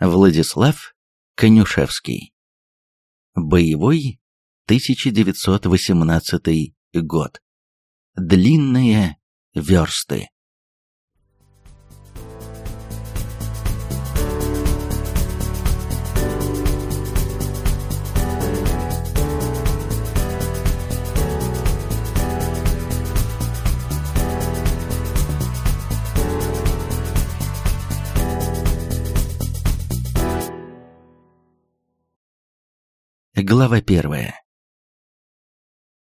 Владислав Конюшевский. Боевой 1918 год. Длинные версты. Глава первая.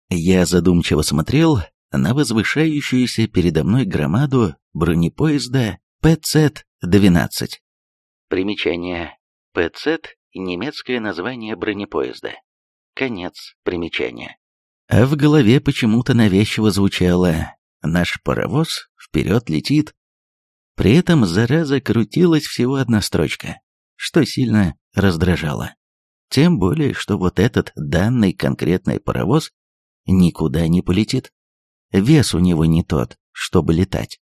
Я задумчиво смотрел на возвышающуюся передо мной громаду бронепоезда ПЦ-12. Примечание. ПЦ – немецкое название бронепоезда. Конец примечания. А в голове почему-то навязчиво звучало «Наш паровоз вперед летит». При этом, зараза, крутилась всего одна строчка, что сильно раздражало. Тем более, что вот этот данный конкретный паровоз никуда не полетит. Вес у него не тот, чтобы летать.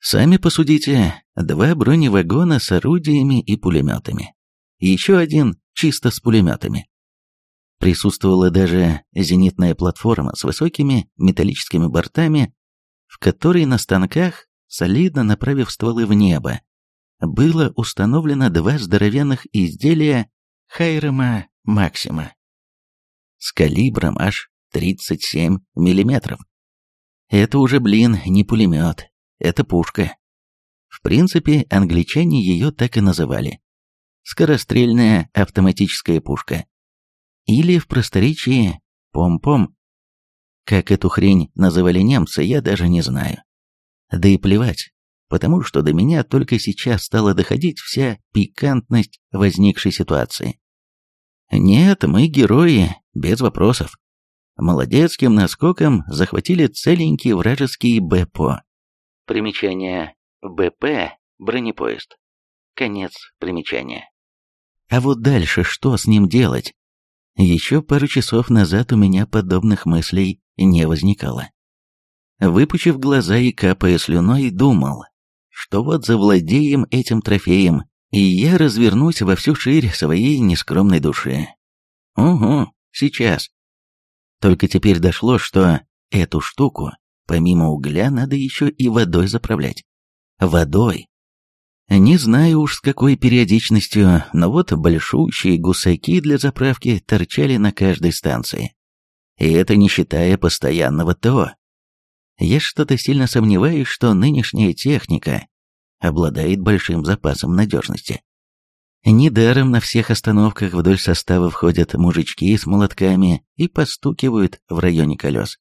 Сами посудите, два броневагона с орудиями и пулеметами. Еще один чисто с пулеметами. Присутствовала даже зенитная платформа с высокими металлическими бортами, в которой на станках, солидно направив стволы в небо, было установлено два здоровенных изделия Хайрема Максима с калибром аж 37 миллиметров. Это уже, блин, не пулемет, это пушка. В принципе, англичане ее так и называли. Скорострельная автоматическая пушка. Или в просторечии пом-пом. Как эту хрень называли немцы, я даже не знаю. Да и плевать, потому что до меня только сейчас стала доходить вся пикантность возникшей ситуации. Нет, мы герои, без вопросов. Молодецким наскоком захватили целенький вражеский БПО. Примечание БП – бронепоезд. Конец примечания. А вот дальше что с ним делать? Еще пару часов назад у меня подобных мыслей не возникало. Выпучив глаза и капая слюной, думал, что вот завладеем этим трофеем, и я развернусь во всю ширь своей нескромной души. Угу, сейчас. Только теперь дошло, что эту штуку, помимо угля, надо еще и водой заправлять. Водой. Не знаю уж с какой периодичностью, но вот большущие гусаки для заправки торчали на каждой станции. И это не считая постоянного ТО. Я что-то сильно сомневаюсь, что нынешняя техника обладает большим запасом надежности. Недаром на всех остановках вдоль состава входят мужички с молотками и постукивают в районе колес.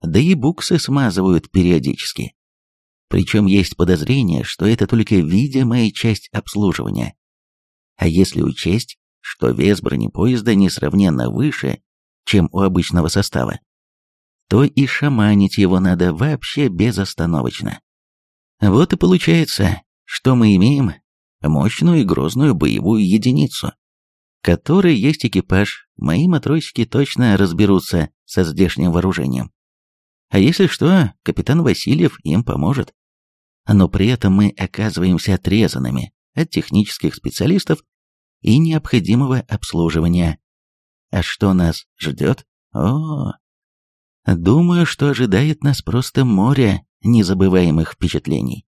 Да и буксы смазывают периодически. Причем есть подозрение, что это только видимая часть обслуживания. А если учесть, что вес бронепоезда несравненно выше, чем у обычного состава, то и шаманить его надо вообще безостановочно. Вот и получается, что мы имеем мощную и грозную боевую единицу, которой есть экипаж, мои матросики точно разберутся со здешним вооружением. А если что, капитан Васильев им поможет. Но при этом мы оказываемся отрезанными от технических специалистов и необходимого обслуживания. А что нас ждет? О, Думаю, что ожидает нас просто море незабываемых впечатлений.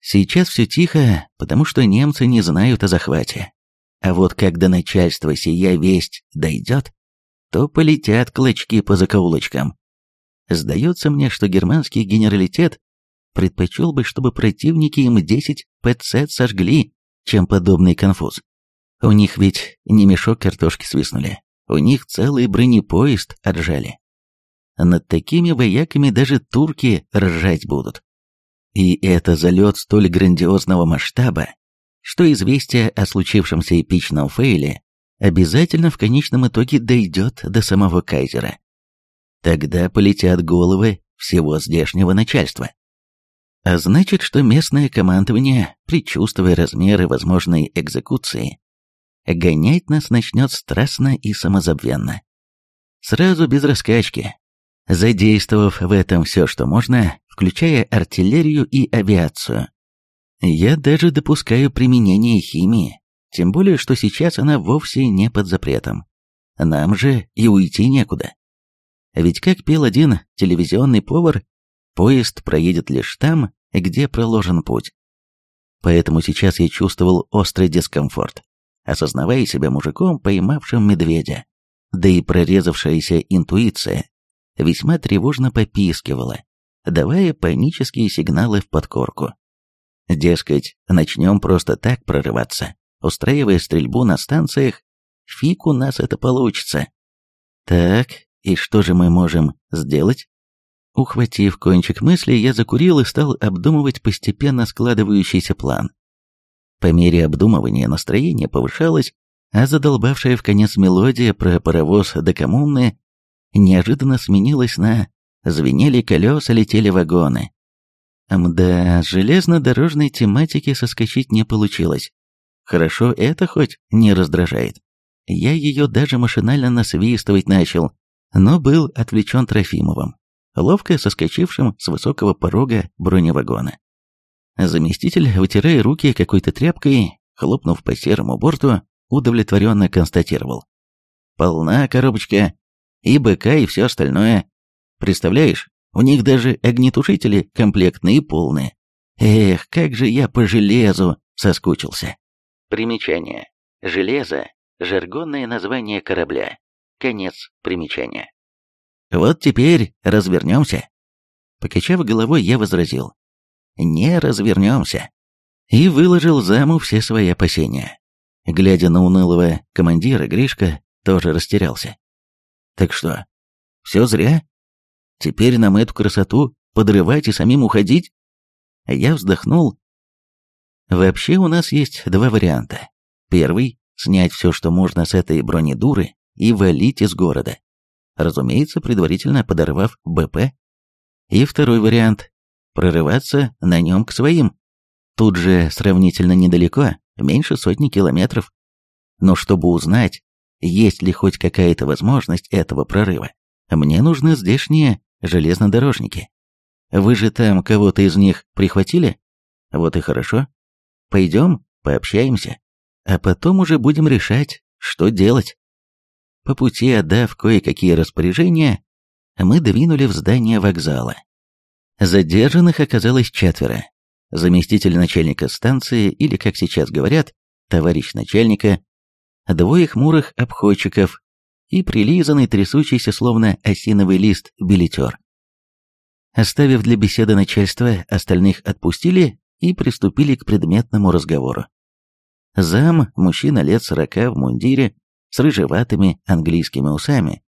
Сейчас все тихо, потому что немцы не знают о захвате. А вот когда начальство сия весть дойдет, то полетят клочки по закоулочкам. Сдается мне, что германский генералитет предпочел бы, чтобы противники им 10 ПЦ сожгли, чем подобный конфуз. У них ведь не мешок картошки свистнули, у них целый бронепоезд отжали. Над такими вояками даже турки ржать будут. И это залет столь грандиозного масштаба, что известие о случившемся эпичном фейле обязательно в конечном итоге дойдет до самого кайзера. Тогда полетят головы всего здешнего начальства. А значит, что местное командование, предчувствуя размеры возможной экзекуции, гонять нас начнет страстно и самозабвенно. Сразу без раскачки, задействовав в этом все, что можно, включая артиллерию и авиацию. Я даже допускаю применение химии, Тем более, что сейчас она вовсе не под запретом. Нам же и уйти некуда. Ведь как пел один телевизионный повар, поезд проедет лишь там, где проложен путь. Поэтому сейчас я чувствовал острый дискомфорт, осознавая себя мужиком, поймавшим медведя. Да и прорезавшаяся интуиция весьма тревожно попискивала, давая панические сигналы в подкорку. Дескать, начнем просто так прорываться, устраивая стрельбу на станциях, фиг у нас это получится. Так, и что же мы можем сделать? Ухватив кончик мысли, я закурил и стал обдумывать постепенно складывающийся план. По мере обдумывания настроение повышалось, а задолбавшая в конец мелодия про паровоз до коммуны неожиданно сменилась на «звенели колеса, летели вагоны». Мда, с железнодорожной тематики соскочить не получилось. Хорошо, это хоть не раздражает. Я ее даже машинально насвистывать начал, но был отвлечен Трофимовым, ловко соскочившим с высокого порога броневагона. Заместитель, вытирая руки какой-то тряпкой, хлопнув по серому борту, удовлетворенно констатировал. «Полна коробочка, и БК, и все остальное. Представляешь, у них даже огнетушители комплектные и полные. Эх, как же я по железу соскучился. Примечание. Железо – жаргонное название корабля. Конец примечания. Вот теперь развернемся. Покачав головой, я возразил. Не развернемся. И выложил заму все свои опасения. Глядя на унылого командира, Гришка тоже растерялся. Так что, все зря? Теперь нам эту красоту подрывать и самим уходить? Я вздохнул. Вообще у нас есть два варианта. Первый – снять все, что можно с этой бронедуры и валить из города. Разумеется, предварительно подорвав БП. И второй вариант – прорываться на нем к своим. Тут же сравнительно недалеко, меньше сотни километров. Но чтобы узнать, есть ли хоть какая-то возможность этого прорыва, мне нужны здешние железнодорожники. Вы же там кого-то из них прихватили? Вот и хорошо. Пойдем, пообщаемся, а потом уже будем решать, что делать. По пути отдав кое-какие распоряжения, мы двинули в здание вокзала. Задержанных оказалось четверо. Заместитель начальника станции, или, как сейчас говорят, товарищ начальника, двое хмурых обходчиков и прилизанный, трясущийся, словно осиновый лист, билетер. Оставив для беседы начальства, остальных отпустили и приступили к предметному разговору. Зам, мужчина лет сорока в мундире, с рыжеватыми английскими усами,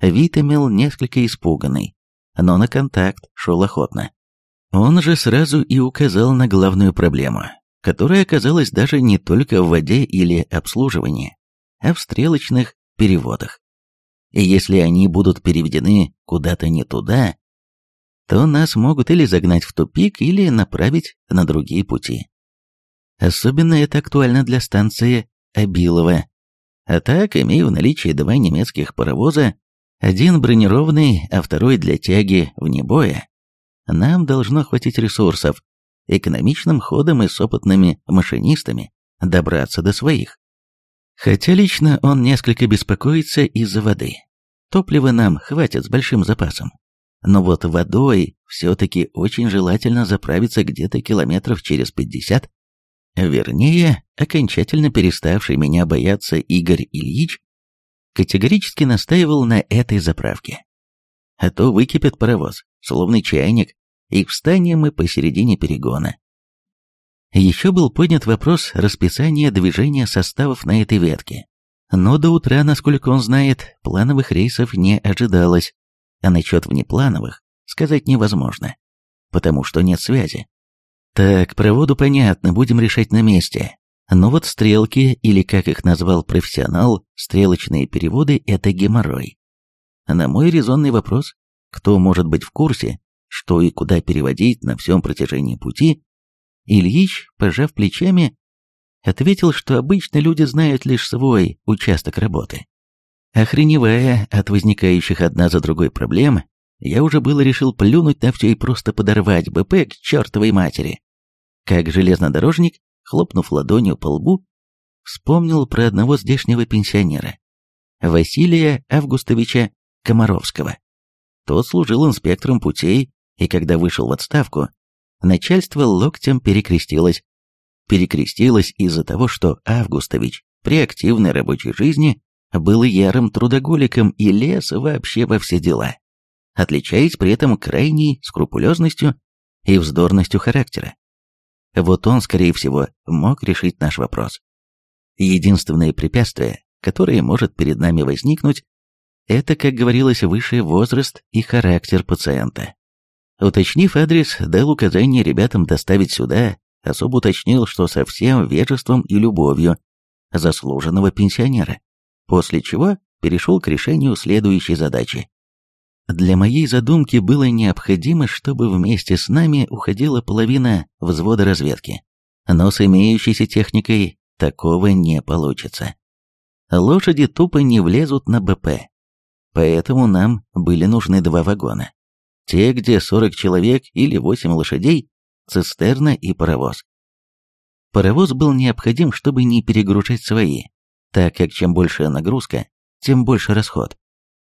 вид имел несколько испуганный, но на контакт шел охотно. Он же сразу и указал на главную проблему, которая оказалась даже не только в воде или обслуживании, а в стрелочных переводах. И если они будут переведены куда-то не туда, то нас могут или загнать в тупик, или направить на другие пути. Особенно это актуально для станции Абилова. А так, имея в наличии два немецких паровоза, один бронированный, а второй для тяги вне боя, нам должно хватить ресурсов, экономичным ходом и с опытными машинистами добраться до своих. Хотя лично он несколько беспокоится из-за воды. Топлива нам хватит с большим запасом. Но вот водой все-таки очень желательно заправиться где-то километров через 50. Вернее, окончательно переставший меня бояться Игорь Ильич категорически настаивал на этой заправке. А то выкипит паровоз, словно чайник, и встанем мы посередине перегона. Еще был поднят вопрос расписания движения составов на этой ветке. Но до утра, насколько он знает, плановых рейсов не ожидалось, а насчет внеплановых сказать невозможно, потому что нет связи. Так, проводу понятно, будем решать на месте. Но вот стрелки, или как их назвал профессионал, стрелочные переводы – это геморрой. На мой резонный вопрос, кто может быть в курсе, что и куда переводить на всем протяжении пути, Ильич, пожав плечами, ответил, что обычно люди знают лишь свой участок работы. Охреневая от возникающих одна за другой проблем, я уже было решил плюнуть на все и просто подорвать БП к чертовой матери. Как железнодорожник, хлопнув ладонью по лбу, вспомнил про одного здешнего пенсионера, Василия Августовича Комаровского. Тот служил инспектором путей, и когда вышел в отставку, начальство локтем перекрестилось. Перекрестилось из-за того, что Августович при активной рабочей жизни был ярым трудоголиком и лез вообще во все дела, отличаясь при этом крайней скрупулезностью и вздорностью характера. Вот он, скорее всего, мог решить наш вопрос. Единственное препятствие, которое может перед нами возникнуть, это, как говорилось выше, возраст и характер пациента. Уточнив адрес, дал указание ребятам доставить сюда, особо уточнил, что со всем вежеством и любовью заслуженного пенсионера, после чего перешел к решению следующей задачи. Для моей задумки было необходимо, чтобы вместе с нами уходила половина взвода разведки. Но с имеющейся техникой такого не получится. Лошади тупо не влезут на БП. Поэтому нам были нужны два вагона. Те, где 40 человек или 8 лошадей, цистерна и паровоз. Паровоз был необходим, чтобы не перегружать свои, так как чем большая нагрузка, тем больше расход.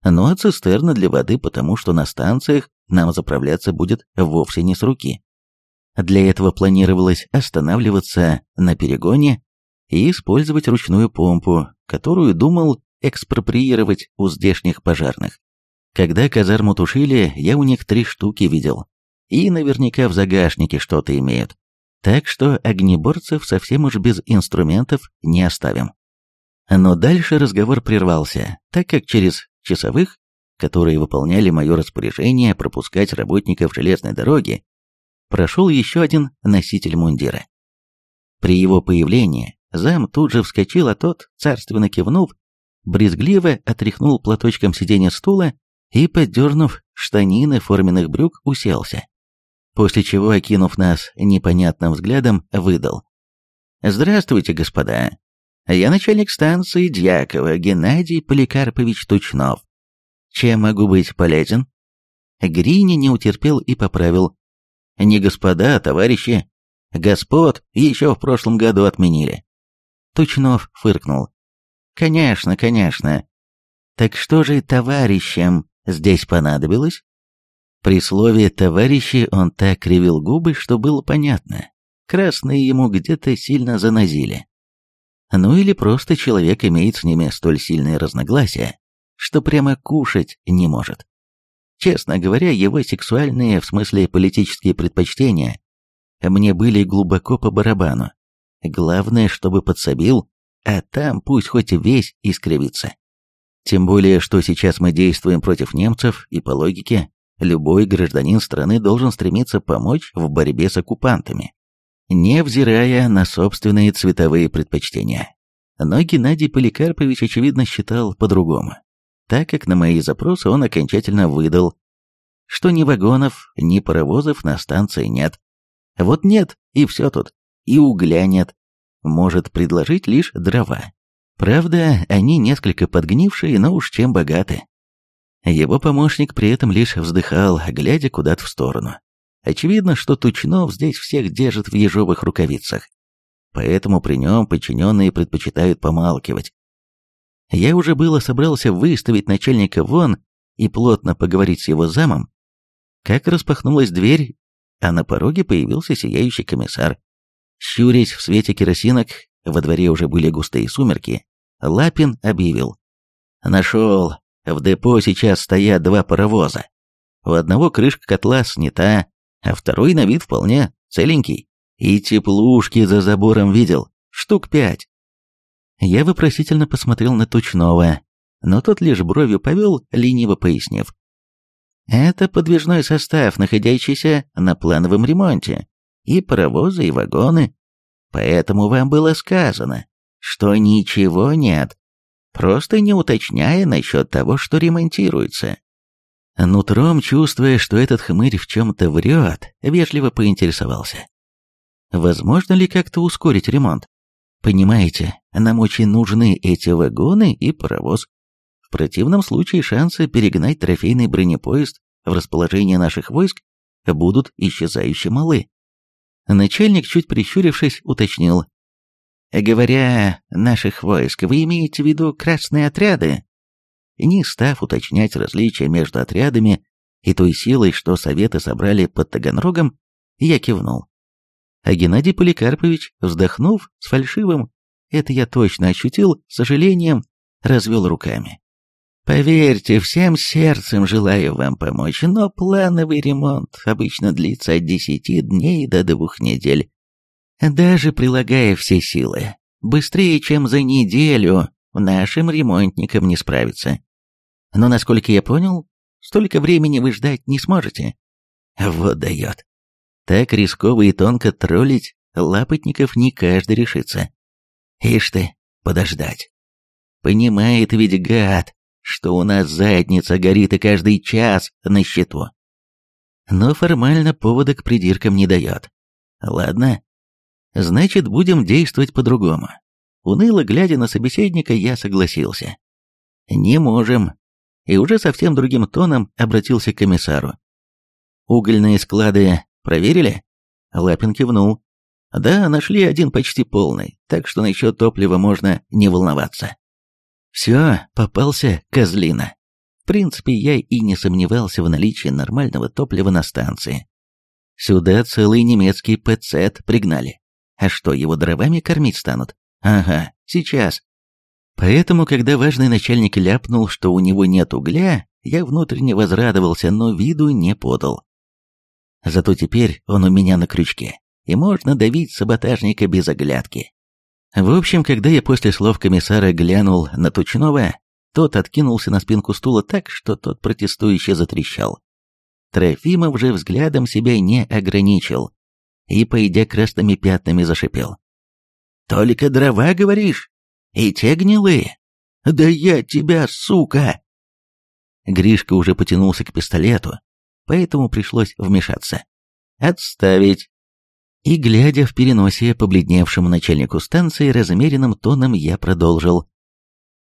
Ну а цистерна для воды, потому что на станциях нам заправляться будет вовсе не с руки. Для этого планировалось останавливаться на перегоне и использовать ручную помпу, которую думал экспроприировать у здешних пожарных. Когда казарму тушили, я у них три штуки видел. И наверняка в загашнике что-то имеют. Так что огнеборцев совсем уж без инструментов не оставим. Но дальше разговор прервался, так как через часовых, которые выполняли мое распоряжение пропускать работников железной дороги, прошел еще один носитель мундира. При его появлении зам тут же вскочил, а тот, царственно кивнув, брезгливо отряхнул платочком сиденья стула и, поддернув штанины форменных брюк, уселся. После чего, окинув нас непонятным взглядом, выдал. «Здравствуйте, господа. Я начальник станции Дьякова Геннадий Поликарпович Тучнов. Чем могу быть полезен? Грини не утерпел и поправил. Не господа, а товарищи. Господ еще в прошлом году отменили. Тучнов фыркнул. Конечно, конечно. Так что же товарищам здесь понадобилось? При слове «товарищи» он так кривил губы, что было понятно. Красные ему где-то сильно занозили. Ну или просто человек имеет с ними столь сильные разногласия, что прямо кушать не может. Честно говоря, его сексуальные, в смысле политические предпочтения, мне были глубоко по барабану. Главное, чтобы подсобил, а там пусть хоть весь искривится. Тем более, что сейчас мы действуем против немцев, и по логике, любой гражданин страны должен стремиться помочь в борьбе с оккупантами невзирая на собственные цветовые предпочтения. Но Геннадий Поликарпович, очевидно, считал по-другому, так как на мои запросы он окончательно выдал, что ни вагонов, ни паровозов на станции нет. Вот нет, и все тут, и угля нет. Может предложить лишь дрова. Правда, они несколько подгнившие, но уж чем богаты. Его помощник при этом лишь вздыхал, глядя куда-то в сторону. Очевидно, что Тучнов здесь всех держит в ежовых рукавицах, поэтому при нем подчиненные предпочитают помалкивать. Я уже было собрался выставить начальника вон и плотно поговорить с его замом, как распахнулась дверь, а на пороге появился сияющий комиссар. Щурясь в свете керосинок, во дворе уже были густые сумерки, Лапин объявил. «Нашел. В депо сейчас стоят два паровоза. У одного крышка котла снята, а второй на вид вполне целенький. И теплушки за забором видел, штук пять. Я вопросительно посмотрел на Тучного, но тот лишь бровью повел, лениво пояснив. Это подвижной состав, находящийся на плановом ремонте, и паровозы, и вагоны. Поэтому вам было сказано, что ничего нет, просто не уточняя насчет того, что ремонтируется. Нутром, чувствуя, что этот хмырь в чем-то врет, вежливо поинтересовался. Возможно ли как-то ускорить ремонт? Понимаете, нам очень нужны эти вагоны и паровоз. В противном случае шансы перегнать трофейный бронепоезд в расположение наших войск будут исчезающе малы. Начальник, чуть прищурившись, уточнил. Говоря наших войск, вы имеете в виду красные отряды? Не став уточнять различия между отрядами и той силой, что советы собрали под Таганрогом, я кивнул. А Геннадий Поликарпович, вздохнув с фальшивым, это я точно ощутил, сожалением, развел руками. Поверьте, всем сердцем желаю вам помочь, но плановый ремонт обычно длится от десяти дней до двух недель. Даже прилагая все силы, быстрее, чем за неделю, нашим ремонтникам не справиться. Но, насколько я понял, столько времени вы ждать не сможете. Вот дает. Так рисково и тонко троллить лапотников не каждый решится. Ишь ты, подождать. Понимает ведь гад, что у нас задница горит и каждый час на счету. Но формально повода к придиркам не дает. Ладно, значит, будем действовать по-другому. Уныло глядя на собеседника, я согласился. Не можем. И уже совсем другим тоном обратился к комиссару. Угольные склады проверили? Лапин кивнул. Да, нашли один почти полный, так что насчет топлива можно не волноваться. Все, попался козлина. В принципе, я и не сомневался в наличии нормального топлива на станции. Сюда целый немецкий ПЦ пригнали. А что, его дровами кормить станут? Ага, сейчас. Поэтому, когда важный начальник ляпнул, что у него нет угля, я внутренне возрадовался, но виду не подал. Зато теперь он у меня на крючке, и можно давить саботажника без оглядки. В общем, когда я после слов комиссара глянул на Тучнова, тот откинулся на спинку стула так, что тот протестующе затрещал. Трофимов же взглядом себя не ограничил и, пойдя красными пятнами, зашипел. «Только дрова, говоришь? И те гнилые? Да я тебя, сука!» Гришка уже потянулся к пистолету, поэтому пришлось вмешаться. «Отставить!» И, глядя в переносе побледневшему начальнику станции, размеренным тоном я продолжил.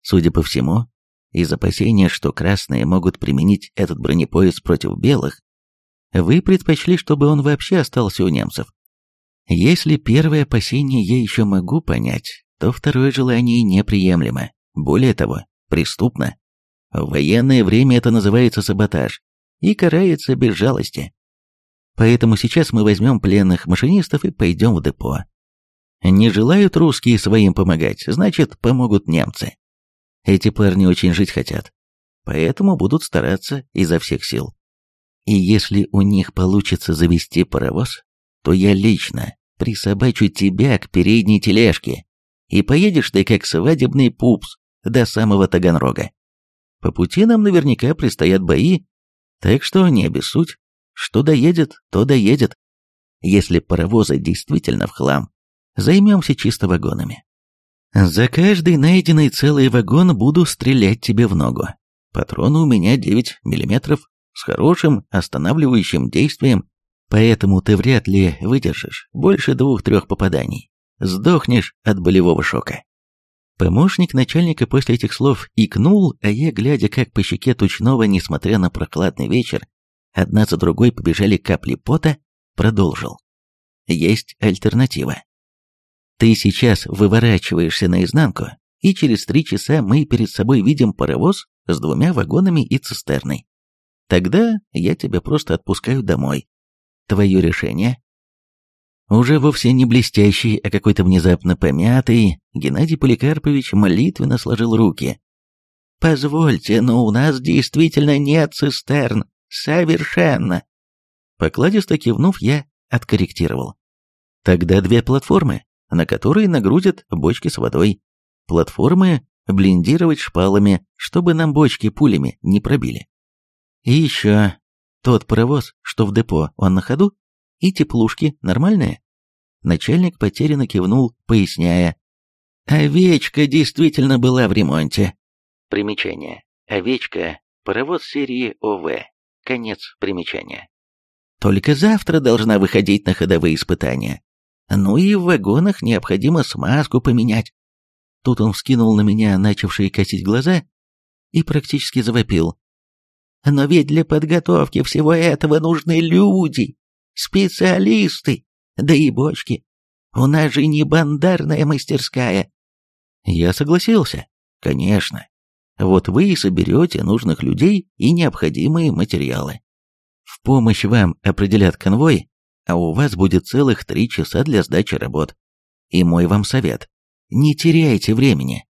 Судя по всему, из опасения, что красные могут применить этот бронепоезд против белых, вы предпочли, чтобы он вообще остался у немцев. Если первое опасение я еще могу понять, то второе желание неприемлемо, более того, преступно. В военное время это называется саботаж и карается без жалости. Поэтому сейчас мы возьмем пленных машинистов и пойдем в депо. Не желают русские своим помогать, значит, помогут немцы. Эти парни очень жить хотят, поэтому будут стараться изо всех сил. И если у них получится завести паровоз, то я лично присобачу тебя к передней тележке, и поедешь ты как свадебный пупс до самого Таганрога. По пути нам наверняка предстоят бои, так что не обессудь. Что доедет, то доедет. Если паровозы действительно в хлам, займемся чисто вагонами. За каждый найденный целый вагон буду стрелять тебе в ногу. Патроны у меня 9 миллиметров с хорошим останавливающим действием, поэтому ты вряд ли выдержишь больше двух-трех попаданий. Сдохнешь от болевого шока. Помощник начальника после этих слов икнул, а я, глядя, как по щеке Тучного, несмотря на прохладный вечер, одна за другой побежали капли пота, продолжил. Есть альтернатива. Ты сейчас выворачиваешься наизнанку, и через три часа мы перед собой видим паровоз с двумя вагонами и цистерной. Тогда я тебя просто отпускаю домой. Твое решение? Уже вовсе не блестящий, а какой-то внезапно помятый, Геннадий Поликарпович молитвенно сложил руки. «Позвольте, но у нас действительно нет цистерн. Совершенно. Покладисто кивнув, я откорректировал. Тогда две платформы, на которые нагрузят бочки с водой. Платформы блиндировать шпалами, чтобы нам бочки пулями не пробили. И еще, тот паровоз, что в депо, он на ходу? И теплушки нормальные? Начальник потерянно кивнул, поясняя. Овечка действительно была в ремонте. Примечание. Овечка – паровоз серии ОВ. Конец примечания. Только завтра должна выходить на ходовые испытания. Ну и в вагонах необходимо смазку поменять. Тут он вскинул на меня начавшие косить глаза и практически завопил. Но ведь для подготовки всего этого нужны люди, специалисты, да и бочки. У нас же не бандарная мастерская. Я согласился. Конечно. Вот вы и соберете нужных людей и необходимые материалы. В помощь вам определят конвой, а у вас будет целых три часа для сдачи работ. И мой вам совет. Не теряйте времени.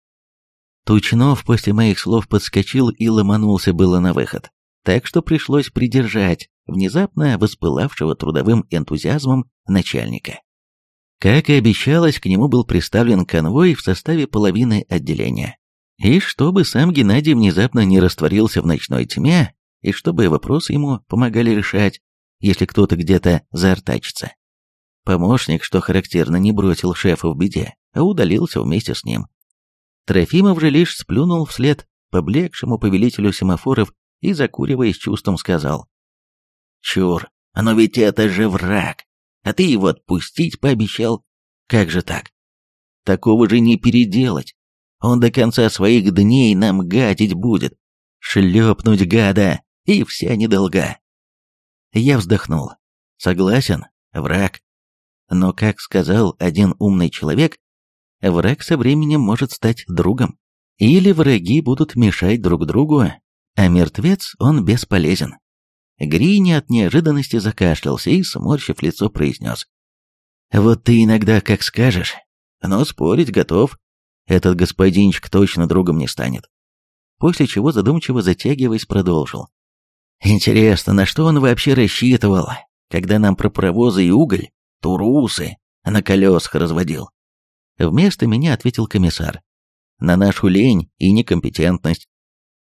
Тучнов после моих слов подскочил и ломанулся было на выход, так что пришлось придержать внезапно воспылавшего трудовым энтузиазмом начальника. Как и обещалось, к нему был представлен конвой в составе половины отделения. И чтобы сам Геннадий внезапно не растворился в ночной тьме, и чтобы вопросы ему помогали решать, если кто-то где-то заортачится. Помощник, что характерно, не бросил шефа в беде, а удалился вместе с ним. Трофимов же лишь сплюнул вслед поблекшему повелителю семафоров и, закуривая с чувством, сказал. «Чур, но ведь это же враг, а ты его отпустить пообещал. Как же так? Такого же не переделать. Он до конца своих дней нам гадить будет. Шлепнуть гада, и вся недолга». Я вздохнул. Согласен, враг. Но, как сказал один умный человек, враг со временем может стать другом. Или враги будут мешать друг другу, а мертвец он бесполезен. Грини от неожиданности закашлялся и, сморщив лицо, произнес. «Вот ты иногда как скажешь, но спорить готов. Этот господинчик точно другом не станет». После чего задумчиво затягиваясь продолжил. «Интересно, на что он вообще рассчитывал, когда нам про паровозы и уголь, турусы, на колесах разводил?» Вместо меня ответил комиссар. «На нашу лень и некомпетентность.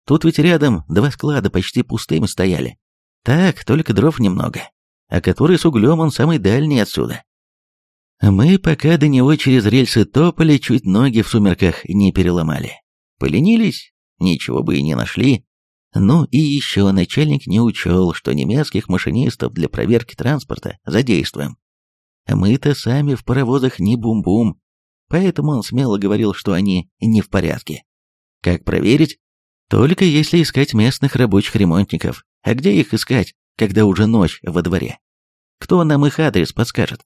Тут ведь рядом два склада почти пустыми стояли. Так, только дров немного. А который с углем, он самый дальний отсюда. Мы пока до него через рельсы топали, чуть ноги в сумерках не переломали. Поленились, ничего бы и не нашли. Ну и еще начальник не учел, что немецких машинистов для проверки транспорта задействуем. Мы-то сами в паровозах не бум-бум, поэтому он смело говорил, что они не в порядке. Как проверить? Только если искать местных рабочих ремонтников. А где их искать, когда уже ночь во дворе? Кто нам их адрес подскажет?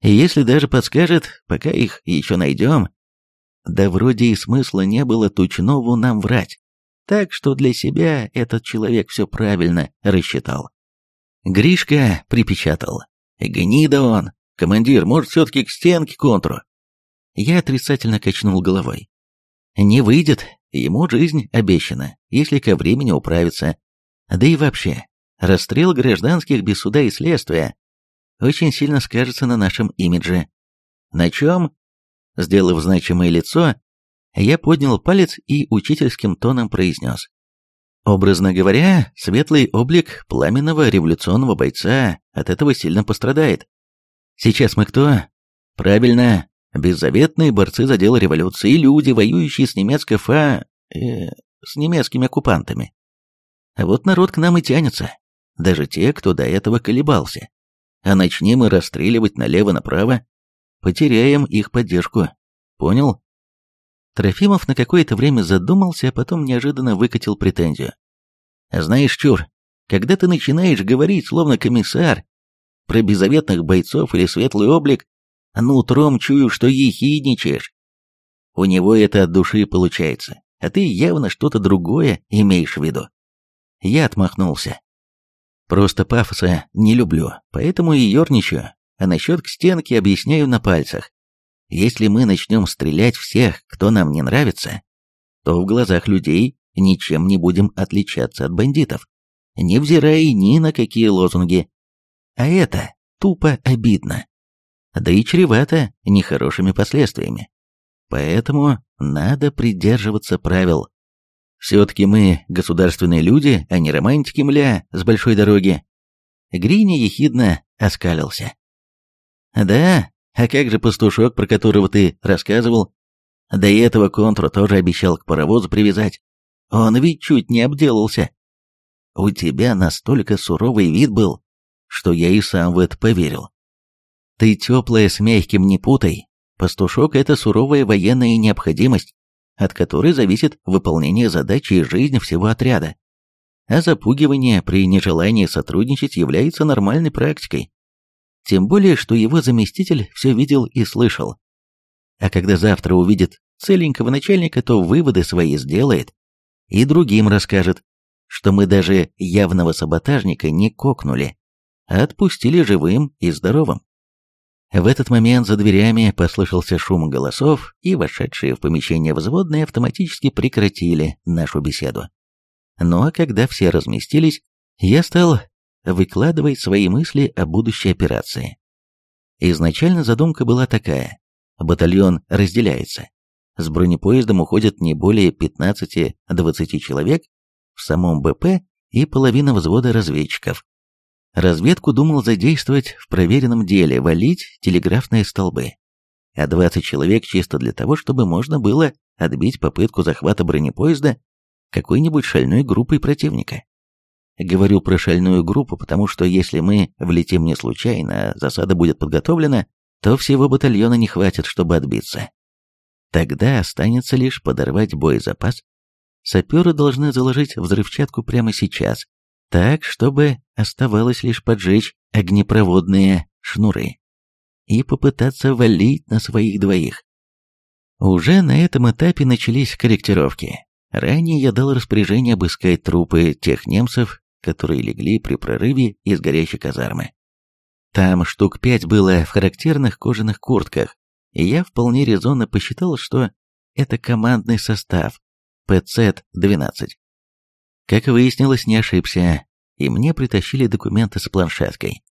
И если даже подскажет, пока их еще найдем, да вроде и смысла не было Тучнову нам врать. Так что для себя этот человек все правильно рассчитал. Гришка припечатал. «Гнида он! Командир, может, все-таки к стенке контуру?» Я отрицательно качнул головой. «Не выйдет, ему жизнь обещана, если ко времени управится. Да и вообще, расстрел гражданских без суда и следствия очень сильно скажется на нашем имидже. На чем? Сделав значимое лицо, я поднял палец и учительским тоном произнес. Образно говоря, светлый облик пламенного революционного бойца от этого сильно пострадает. Сейчас мы кто? Правильно, беззаветные борцы за дело революции, люди, воюющие с немецкой фа... Э, с немецкими оккупантами. А вот народ к нам и тянется, даже те, кто до этого колебался. А начнем мы расстреливать налево-направо, потеряем их поддержку. Понял? Трофимов на какое-то время задумался, а потом неожиданно выкатил претензию. «Знаешь, Чур, когда ты начинаешь говорить, словно комиссар, про беззаветных бойцов или светлый облик, ну, утром чую, что ехидничаешь. У него это от души получается, а ты явно что-то другое имеешь в виду. Я отмахнулся. Просто пафоса не люблю, поэтому и ерничаю, а насчет к стенке объясняю на пальцах. Если мы начнем стрелять всех, кто нам не нравится, то в глазах людей ничем не будем отличаться от бандитов, невзирая ни на какие лозунги. А это тупо обидно. Да и чревато нехорошими последствиями. Поэтому надо придерживаться правил. Все-таки мы государственные люди, а не романтики, мля, с большой дороги. Гриня ехидно оскалился. Да, а как же пастушок, про которого ты рассказывал? До этого контур тоже обещал к паровозу привязать. Он ведь чуть не обделался. У тебя настолько суровый вид был, что я и сам в это поверил. Ты теплое с мягким не путай. Пастушок — это суровая военная необходимость от которой зависит выполнение задачи и жизнь всего отряда. А запугивание при нежелании сотрудничать является нормальной практикой. Тем более, что его заместитель все видел и слышал. А когда завтра увидит целенького начальника, то выводы свои сделает и другим расскажет, что мы даже явного саботажника не кокнули, а отпустили живым и здоровым. В этот момент за дверями послышался шум голосов, и вошедшие в помещение взводные автоматически прекратили нашу беседу. А когда все разместились, я стал выкладывать свои мысли о будущей операции. Изначально задумка была такая. Батальон разделяется. С бронепоездом уходят не более 15-20 человек, в самом БП и половина взвода разведчиков. Разведку думал задействовать в проверенном деле, валить телеграфные столбы. А 20 человек чисто для того, чтобы можно было отбить попытку захвата бронепоезда какой-нибудь шальной группой противника. Говорю про шальную группу, потому что если мы влетим не случайно, а засада будет подготовлена, то всего батальона не хватит, чтобы отбиться. Тогда останется лишь подорвать боезапас. Саперы должны заложить взрывчатку прямо сейчас, так, чтобы оставалось лишь поджечь огнепроводные шнуры и попытаться валить на своих двоих. Уже на этом этапе начались корректировки. Ранее я дал распоряжение обыскать трупы тех немцев, которые легли при прорыве из горящей казармы. Там штук пять было в характерных кожаных куртках, и я вполне резонно посчитал, что это командный состав ПЦ-12. Как выяснилось, не ошибся, и мне притащили документы с планшеткой.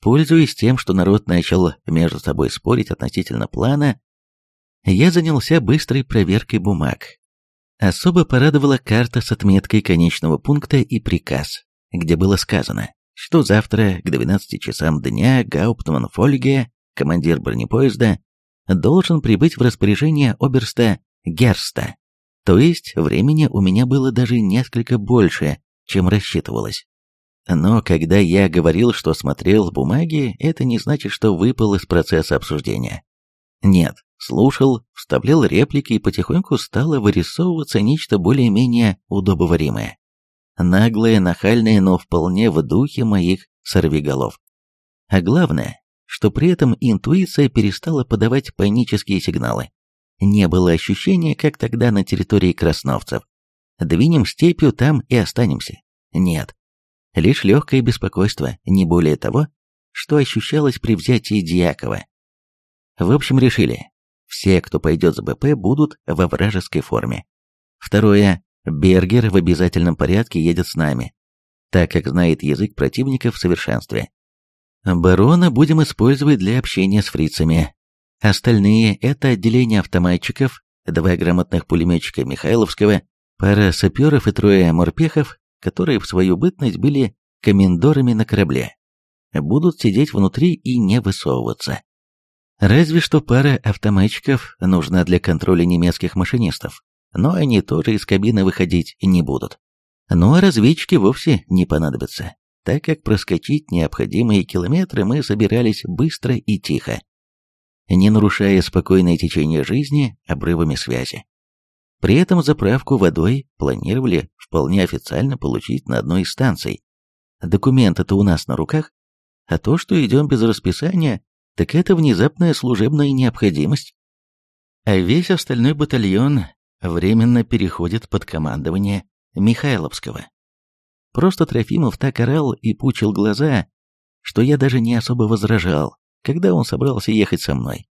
Пользуясь тем, что народ начал между собой спорить относительно плана, я занялся быстрой проверкой бумаг. Особо порадовала карта с отметкой конечного пункта и приказ, где было сказано, что завтра к 12 часам дня Гауптман Фольге, командир бронепоезда, должен прибыть в распоряжение оберста Герста. То есть времени у меня было даже несколько больше, чем рассчитывалось. Но когда я говорил, что смотрел бумаги, это не значит, что выпал из процесса обсуждения. Нет, слушал, вставлял реплики и потихоньку стало вырисовываться нечто более-менее удобоваримое. Наглое, нахальное, но вполне в духе моих сорвиголов. А главное, что при этом интуиция перестала подавать панические сигналы. Не было ощущения, как тогда на территории красновцев. Двинем степью, там и останемся. Нет. Лишь легкое беспокойство, не более того, что ощущалось при взятии Дьякова. В общем, решили, все, кто пойдет с БП, будут во вражеской форме. Второе. Бергер в обязательном порядке едет с нами, так как знает язык противника в совершенстве. Барона будем использовать для общения с фрицами. Остальные – это отделение автоматчиков, два грамотных пулеметчика Михайловского, пара саперов и трое морпехов, которые в свою бытность были комендорами на корабле. Будут сидеть внутри и не высовываться. Разве что пара автоматчиков нужна для контроля немецких машинистов, но они тоже из кабины выходить не будут. Ну а разведчики вовсе не понадобятся так как проскочить необходимые километры мы собирались быстро и тихо, не нарушая спокойное течение жизни обрывами связи. При этом заправку водой планировали вполне официально получить на одной из станций. Документы-то у нас на руках, а то, что идем без расписания, так это внезапная служебная необходимость. А весь остальной батальон временно переходит под командование Михайловского. Просто Трофимов так орал и пучил глаза, что я даже не особо возражал, когда он собрался ехать со мной.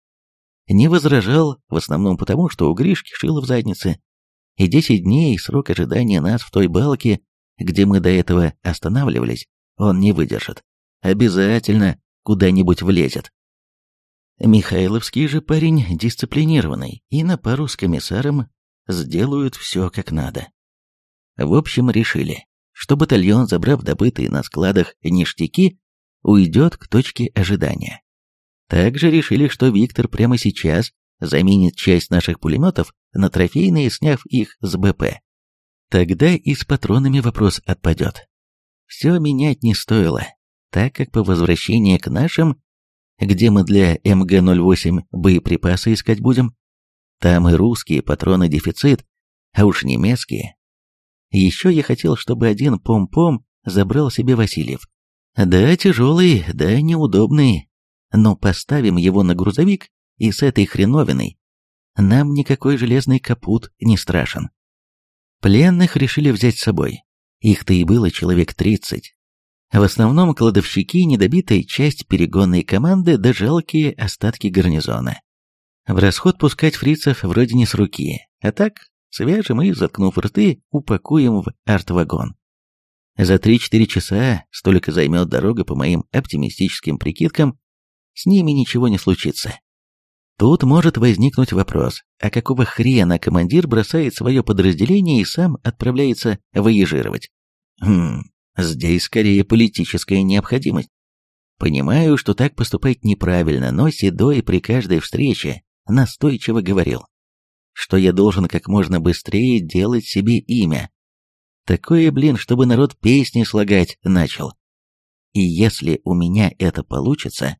Не возражал в основном потому, что у Гришки шило в заднице, и десять дней срок ожидания нас в той балке, где мы до этого останавливались, он не выдержит. Обязательно куда-нибудь влезет. Михайловский же парень дисциплинированный, и на пару с комиссаром сделают все как надо. В общем, решили что батальон, забрав добытые на складах ништяки, уйдет к точке ожидания. Также решили, что Виктор прямо сейчас заменит часть наших пулеметов на трофейные, сняв их с БП. Тогда и с патронами вопрос отпадет. Все менять не стоило, так как по возвращении к нашим, где мы для МГ-08 боеприпасы искать будем, там и русские патроны дефицит, а уж немецкие еще я хотел, чтобы один пом-пом забрал себе Васильев. Да, тяжелый, да, неудобный. Но поставим его на грузовик, и с этой хреновиной нам никакой железный капут не страшен. Пленных решили взять с собой. Их-то и было человек тридцать. В основном кладовщики, недобитая часть перегонной команды да жалкие остатки гарнизона. В расход пускать фрицев вроде не с руки, а так свяжем и, заткнув рты, упакуем в артвагон. За 3-4 часа столько займет дорога по моим оптимистическим прикидкам, с ними ничего не случится. Тут может возникнуть вопрос, а какого хрена командир бросает свое подразделение и сам отправляется выезжировать? Хм, здесь скорее политическая необходимость. Понимаю, что так поступать неправильно, но Седой при каждой встрече настойчиво говорил, что я должен как можно быстрее делать себе имя. Такое, блин, чтобы народ песни слагать начал. И если у меня это получится,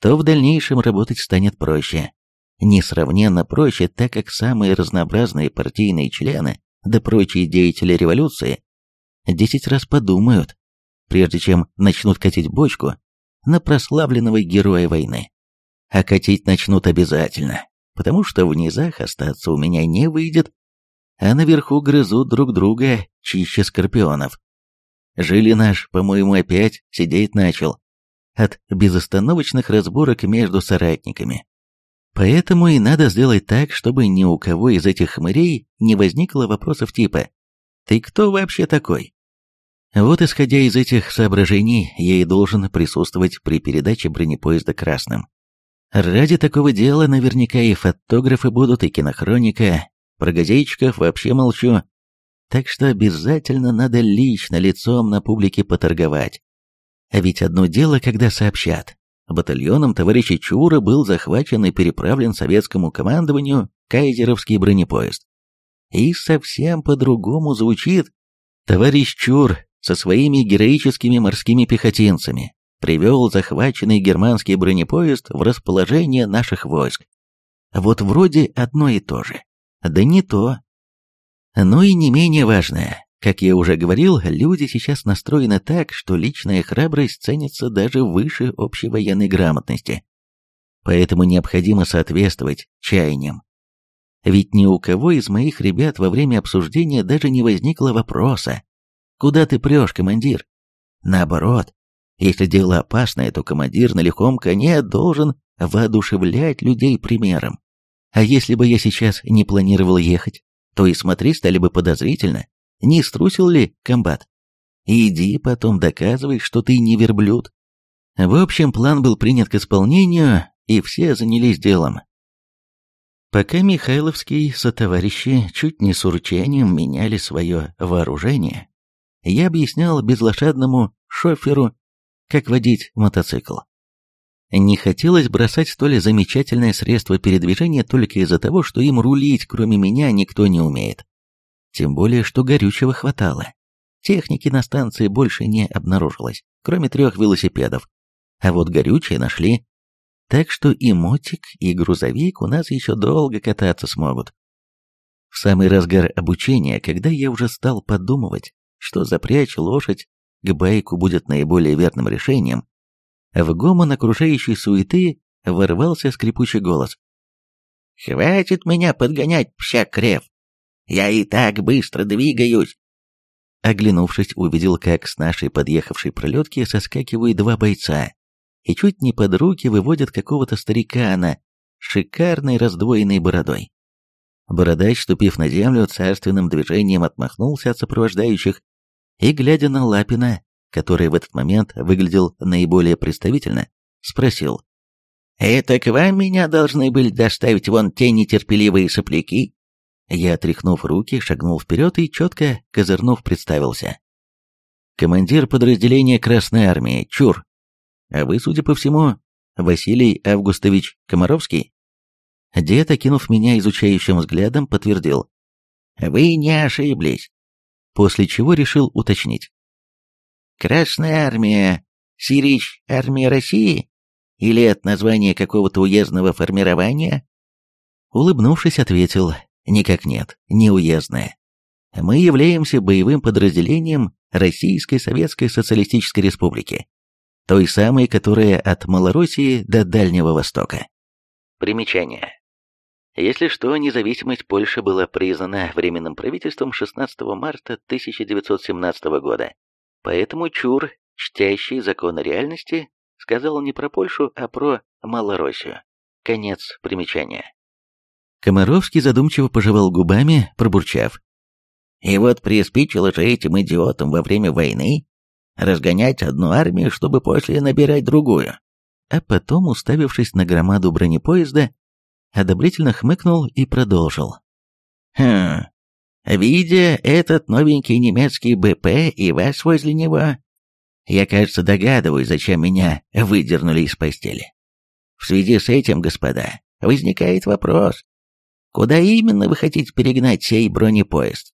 то в дальнейшем работать станет проще. Несравненно проще, так как самые разнообразные партийные члены, да прочие деятели революции, десять раз подумают, прежде чем начнут катить бочку на прославленного героя войны. А катить начнут обязательно, потому что в низах остаться у меня не выйдет, а наверху грызут друг друга чище скорпионов. Жили наш, по-моему, опять сидеть начал, от безостановочных разборок между соратниками. Поэтому и надо сделать так, чтобы ни у кого из этих хмырей не возникло вопросов типа «Ты кто вообще такой?». Вот исходя из этих соображений, я и должен присутствовать при передаче бронепоезда красным. Ради такого дела наверняка и фотографы будут, и кинохроника, про газетчиков вообще молчу. Так что обязательно надо лично лицом на публике поторговать. А ведь одно дело, когда сообщат. Батальоном товарища Чура был захвачен и переправлен советскому командованию кайзеровский бронепоезд. И совсем по-другому звучит «Товарищ Чур со своими героическими морскими пехотинцами привел захваченный германский бронепоезд в расположение наших войск». Вот вроде одно и то же. Да не то. Ну и не менее важное. Как я уже говорил, люди сейчас настроены так, что личная храбрость ценится даже выше общей военной грамотности. Поэтому необходимо соответствовать чаяниям. Ведь ни у кого из моих ребят во время обсуждения даже не возникло вопроса «Куда ты прешь, командир?» Наоборот, если дело опасное, то командир на лихом коне должен воодушевлять людей примером. А если бы я сейчас не планировал ехать, то и смотреть стали бы подозрительно, не струсил ли комбат? Иди потом доказывай, что ты не верблюд. В общем, план был принят к исполнению, и все занялись делом. Пока Михайловский сотоварищи чуть не с урчанием меняли свое вооружение, я объяснял безлошадному шоферу, как водить мотоцикл. Не хотелось бросать столь замечательное средство передвижения только из-за того, что им рулить, кроме меня, никто не умеет. Тем более, что горючего хватало. Техники на станции больше не обнаружилось, кроме трех велосипедов. А вот горючее нашли. Так что и мотик, и грузовик у нас еще долго кататься смогут. В самый разгар обучения, когда я уже стал подумывать, что запрячь лошадь к байку будет наиболее верным решением, в гомон окружающей суеты ворвался скрипучий голос. «Хватит меня подгонять, пся крев! Я и так быстро двигаюсь!» Оглянувшись, увидел, как с нашей подъехавшей пролетки соскакивают два бойца и чуть не под руки выводят какого-то старикана с шикарной раздвоенной бородой. Бородач, ступив на землю, царственным движением отмахнулся от сопровождающих и, глядя на Лапина, который в этот момент выглядел наиболее представительно, спросил. «Это к вам меня должны были доставить вон те нетерпеливые сопляки?» Я, отряхнув руки, шагнул вперед и, четко козырнув, представился. «Командир подразделения Красной Армии, Чур. А вы, судя по всему, Василий Августович Комаровский?» Дед, окинув меня изучающим взглядом, подтвердил. «Вы не ошиблись». После чего решил уточнить. «Красная Армия, Сирич Армия России? Или от названия какого-то уездного формирования?» Улыбнувшись, ответил, Никак нет, не уездная. Мы являемся боевым подразделением Российской Советской Социалистической Республики, той самой, которая от Малороссии до Дальнего Востока. Примечание. Если что, независимость Польши была признана Временным правительством 16 марта 1917 года. Поэтому Чур, чтящий законы реальности, сказал не про Польшу, а про Малороссию. Конец примечания. Комаровский задумчиво пожевал губами, пробурчав. И вот приспичило же этим идиотам во время войны разгонять одну армию, чтобы после набирать другую. А потом, уставившись на громаду бронепоезда, одобрительно хмыкнул и продолжил. «Хм, видя этот новенький немецкий БП и вас возле него, я, кажется, догадываюсь, зачем меня выдернули из постели. В связи с этим, господа, возникает вопрос, куда именно вы хотите перегнать сей бронепоезд?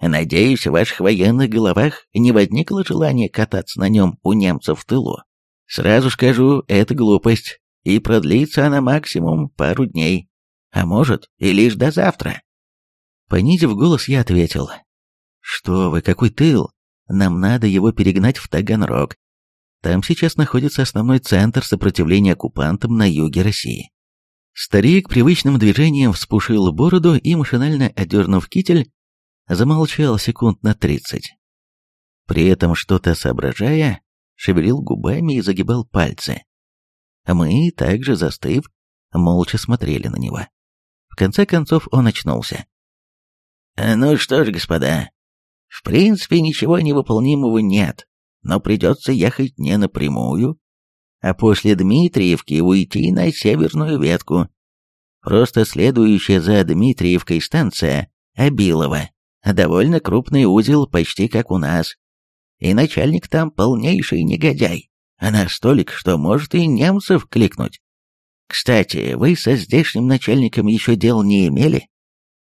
Надеюсь, в ваших военных головах не возникло желания кататься на нем у немцев в тылу. Сразу скажу, это глупость, и продлится она максимум пару дней, а может и лишь до завтра. Понизив голос, я ответил. Что вы, какой тыл? Нам надо его перегнать в Таганрог. Там сейчас находится основной центр сопротивления оккупантам на юге России. Старик привычным движением вспушил бороду и, машинально одернув китель, замолчал секунд на тридцать. При этом, что-то соображая, шевелил губами и загибал пальцы. Мы, также застыв, молча смотрели на него. В конце концов он очнулся. «Ну что ж, господа, в принципе ничего невыполнимого нет, но придется ехать не напрямую, а после Дмитриевки уйти на северную ветку. Просто следующая за Дмитриевкой станция Обилова. Довольно крупный узел, почти как у нас. И начальник там полнейший негодяй. А на столик, что может и немцев кликнуть. Кстати, вы со здешним начальником еще дел не имели?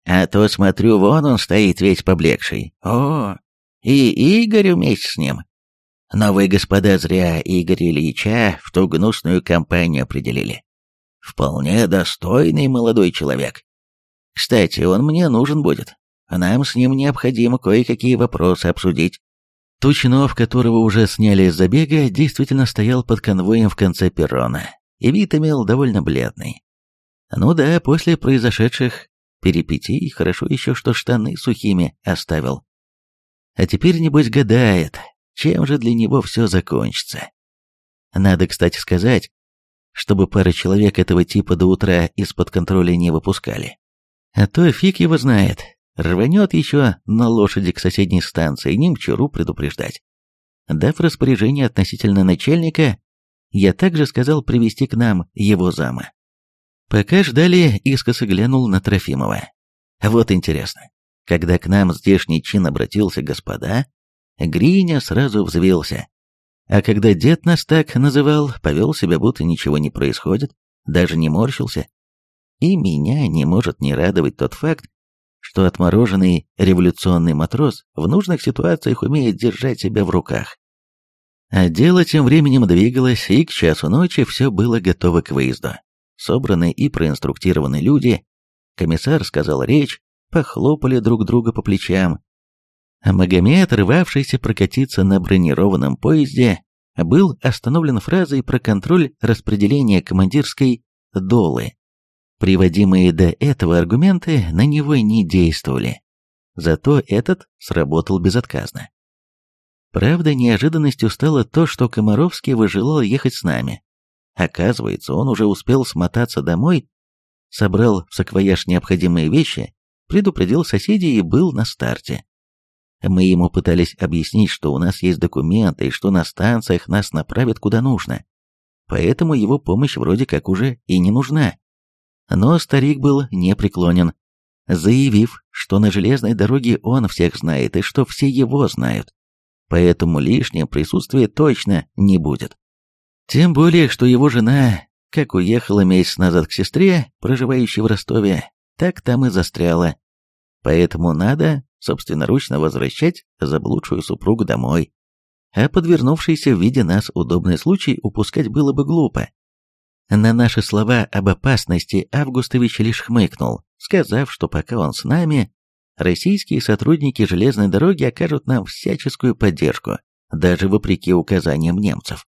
А то, смотрю, вон он стоит весь поблекший. О, и Игорь вместе с ним. Но вы, господа, зря Игоря Ильича в ту гнусную компанию определили. Вполне достойный молодой человек. Кстати, он мне нужен будет. Нам с ним необходимо кое-какие вопросы обсудить. Тучинов, которого уже сняли из забега, действительно стоял под конвоем в конце перрона, и вид имел довольно бледный. Ну да, после произошедших перипетий хорошо еще, что штаны сухими оставил. А теперь, небось, гадает, чем же для него все закончится. Надо, кстати, сказать, чтобы пара человек этого типа до утра из-под контроля не выпускали. А то фиг его знает, Рванет еще на лошади к соседней станции, немчуру предупреждать. Дав распоряжение относительно начальника, я также сказал привести к нам его зама. Пока ждали, искоса глянул на Трофимова. Вот интересно, когда к нам здешний чин обратился господа, Гриня сразу взвился. А когда дед нас так называл, повел себя, будто ничего не происходит, даже не морщился. И меня не может не радовать тот факт, что отмороженный революционный матрос в нужных ситуациях умеет держать себя в руках. А дело тем временем двигалось, и к часу ночи все было готово к выезду. Собраны и проинструктированы люди, комиссар сказал речь, похлопали друг друга по плечам. А Магомед, рвавшийся прокатиться на бронированном поезде, был остановлен фразой про контроль распределения командирской долы. Приводимые до этого аргументы на него не действовали. Зато этот сработал безотказно. Правда, неожиданностью стало то, что Комаровский выжелал ехать с нами. Оказывается, он уже успел смотаться домой, собрал в саквояж необходимые вещи, предупредил соседей и был на старте. Мы ему пытались объяснить, что у нас есть документы и что на станциях нас направят куда нужно. Поэтому его помощь вроде как уже и не нужна. Но старик был непреклонен, заявив, что на железной дороге он всех знает и что все его знают. Поэтому лишнее присутствие точно не будет. Тем более, что его жена, как уехала месяц назад к сестре, проживающей в Ростове, так там и застряла. Поэтому надо собственноручно возвращать заблудшую супругу домой. А подвернувшийся в виде нас удобный случай упускать было бы глупо. На наши слова об опасности Августович лишь хмыкнул, сказав, что пока он с нами, российские сотрудники железной дороги окажут нам всяческую поддержку, даже вопреки указаниям немцев.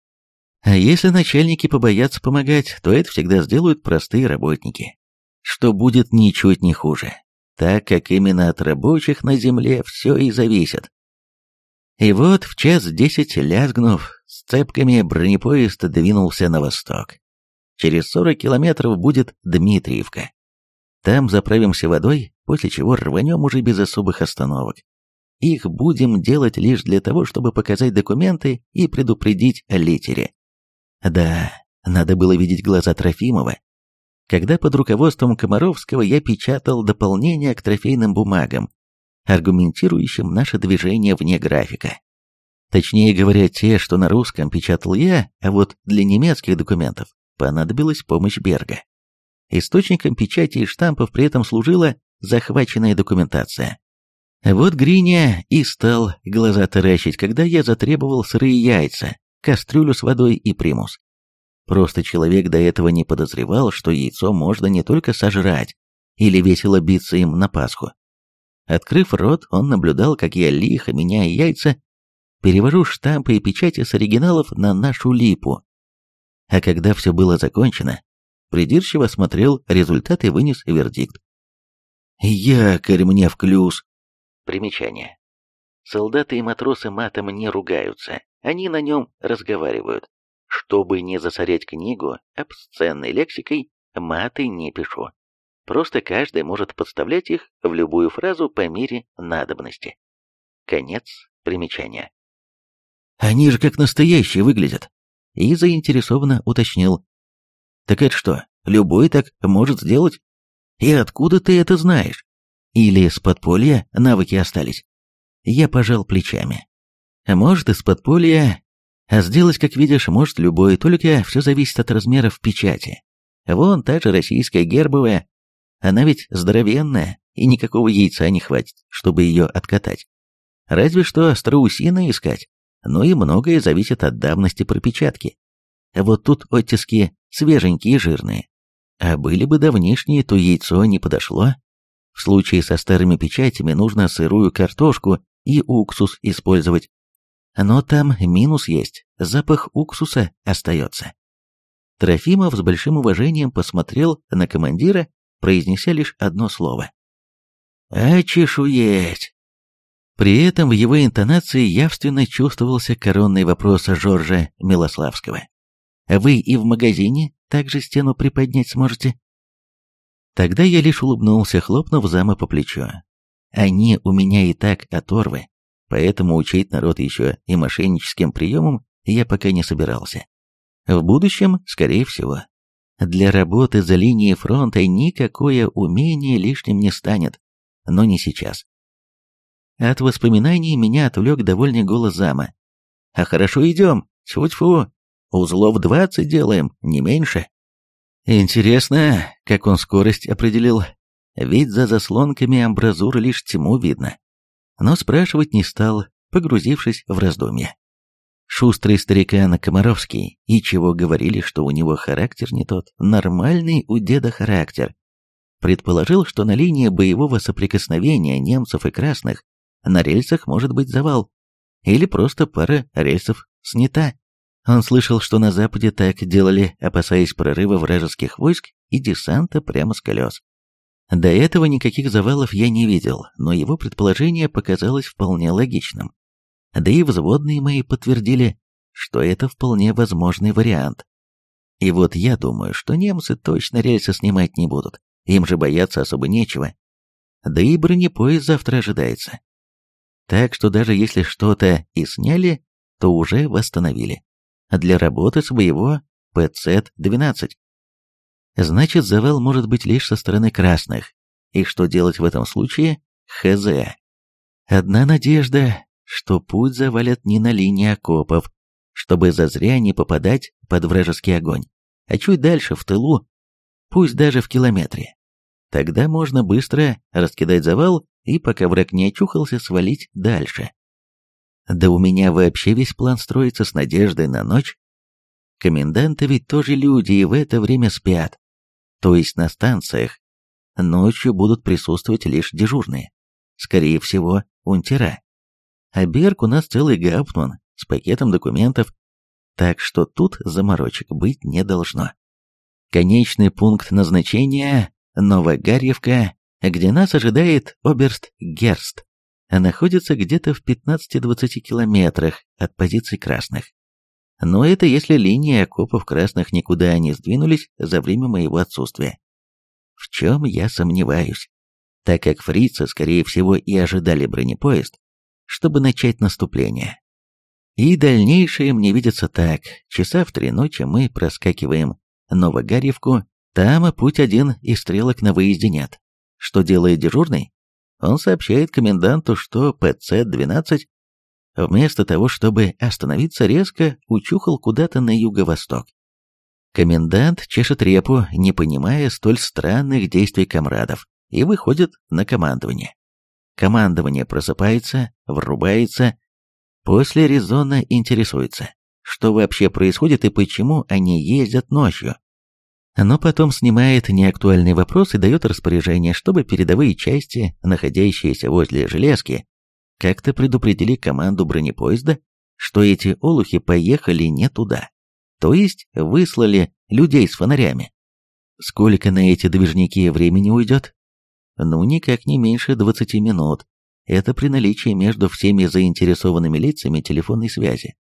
А если начальники побоятся помогать, то это всегда сделают простые работники, что будет ничуть не хуже, так как именно от рабочих на земле все и зависит. И вот в час десять лязгнув, с цепками бронепоезд двинулся на восток. Через сорок километров будет Дмитриевка. Там заправимся водой, после чего рванем уже без особых остановок. Их будем делать лишь для того, чтобы показать документы и предупредить о литере. Да, надо было видеть глаза Трофимова. Когда под руководством Комаровского я печатал дополнение к трофейным бумагам, аргументирующим наше движение вне графика. Точнее говоря, те, что на русском печатал я, а вот для немецких документов понадобилась помощь Берга. Источником печати и штампов при этом служила захваченная документация. Вот Гриня и стал глаза таращить, когда я затребовал сырые яйца, кастрюлю с водой и примус. Просто человек до этого не подозревал, что яйцо можно не только сожрать или весело биться им на Пасху. Открыв рот, он наблюдал, как я лихо, меняя яйца, перевожу штампы и печати с оригиналов на нашу липу. А когда все было закончено, придирчиво смотрел результат и вынес вердикт. «Якорь мне в клюз!» Примечание. Солдаты и матросы матом не ругаются, они на нем разговаривают. Чтобы не засорять книгу обсценной лексикой, маты не пишу. Просто каждый может подставлять их в любую фразу по мере надобности. Конец примечания. Они же как настоящие выглядят. И заинтересованно уточнил. Так это что, любой так может сделать? И откуда ты это знаешь? Или с подполья навыки остались? Я пожал плечами. Может, из подполья, а сделать, как видишь, может любой, только все зависит от размеров печати. Вон та же российская гербовая, она ведь здоровенная, и никакого яйца не хватит, чтобы ее откатать. Разве что страусина искать, но и многое зависит от давности пропечатки. Вот тут оттиски свеженькие жирные. А были бы давнишние, то яйцо не подошло. В случае со старыми печатями нужно сырую картошку и уксус использовать. Но там минус есть, запах уксуса остается. Трофимов с большим уважением посмотрел на командира, произнеся лишь одно слово. «А чешуеть!» При этом в его интонации явственно чувствовался коронный вопрос Жоржа Милославского. «Вы и в магазине также стену приподнять сможете?» Тогда я лишь улыбнулся, хлопнув зама по плечу. «Они у меня и так оторвы, поэтому учить народ еще и мошенническим приемам я пока не собирался. В будущем, скорее всего. Для работы за линией фронта никакое умение лишним не станет, но не сейчас. От воспоминаний меня отвлек довольный голос зама. «А хорошо идем, тьфу-тьфу, узлов двадцать делаем, не меньше». Интересно, как он скорость определил, ведь за заслонками амбразуры лишь тьму видно. Но спрашивать не стал, погрузившись в раздумья. Шустрый старикан Комаровский, и чего говорили, что у него характер не тот, нормальный у деда характер. Предположил, что на линии боевого соприкосновения немцев и красных на рельсах может быть завал, или просто пара рельсов снята. Он слышал, что на Западе так делали, опасаясь прорыва вражеских войск и десанта прямо с колес. До этого никаких завалов я не видел, но его предположение показалось вполне логичным. Да и взводные мои подтвердили, что это вполне возможный вариант. И вот я думаю, что немцы точно рельсы снимать не будут, им же бояться особо нечего. Да и бронепоезд завтра ожидается. Так что даже если что-то и сняли, то уже восстановили. Для работы своего ПЦ-12. Значит, завал может быть лишь со стороны красных. И что делать в этом случае? Хз. Одна надежда, что путь завалят не на линии окопов, чтобы зазря не попадать под вражеский огонь, а чуть дальше, в тылу, пусть даже в километре. Тогда можно быстро раскидать завал и, пока враг не очухался, свалить дальше. Да у меня вообще весь план строится с надеждой на ночь. Коменданты ведь тоже люди и в это время спят. То есть на станциях. Ночью будут присутствовать лишь дежурные. Скорее всего, унтера. А Берг у нас целый гауптман с пакетом документов. так что тут заморочек быть не должно. Конечный пункт назначения – Новогарьевка, где нас ожидает оберст Герст. Находится где-то в 15-20 километрах от позиций красных. Но это если линии окопов красных никуда не сдвинулись за время моего отсутствия. В чем я сомневаюсь, так как фрицы, скорее всего, и ожидали бронепоезд, чтобы начать наступление. И дальнейшее мне видится так. Часа в три ночи мы проскакиваем Новогарьевку, там путь один и стрелок на выезде нет. Что делает дежурный? Он сообщает коменданту, что ПЦ-12 вместо того, чтобы остановиться резко, учухал куда-то на юго-восток. Комендант чешет репу, не понимая столь странных действий комрадов, и выходит на командование. Командование просыпается, врубается, после резонно интересуется, что вообще происходит и почему они ездят ночью. Но потом снимает неактуальный вопрос и дает распоряжение, чтобы передовые части, находящиеся возле железки, как-то предупредили команду бронепоезда, что эти олухи поехали не туда. То есть выслали людей с фонарями. Сколько на эти движники времени уйдет? Ну, никак не меньше 20 минут. Это при наличии между всеми заинтересованными лицами телефонной связи.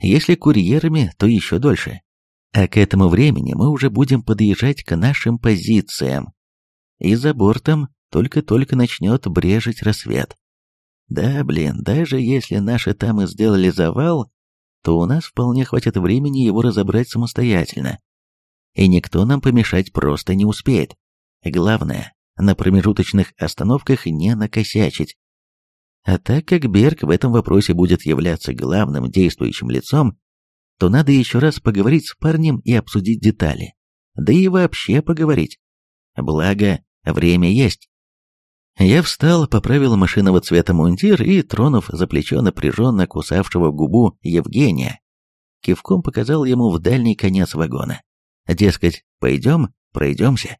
Если курьерами, то еще дольше. А к этому времени мы уже будем подъезжать к нашим позициям. И за бортом только-только начнет брежить рассвет. Да, блин, даже если наши там и сделали завал, то у нас вполне хватит времени его разобрать самостоятельно. И никто нам помешать просто не успеет. Главное, на промежуточных остановках не накосячить. А так как Берг в этом вопросе будет являться главным действующим лицом, то надо еще раз поговорить с парнем и обсудить детали. Да и вообще поговорить. Благо, время есть. Я встал, поправил машинного цвета мундир и, тронув за плечо напряженно кусавшего губу Евгения, кивком показал ему в дальний конец вагона. Дескать, пойдем, пройдемся.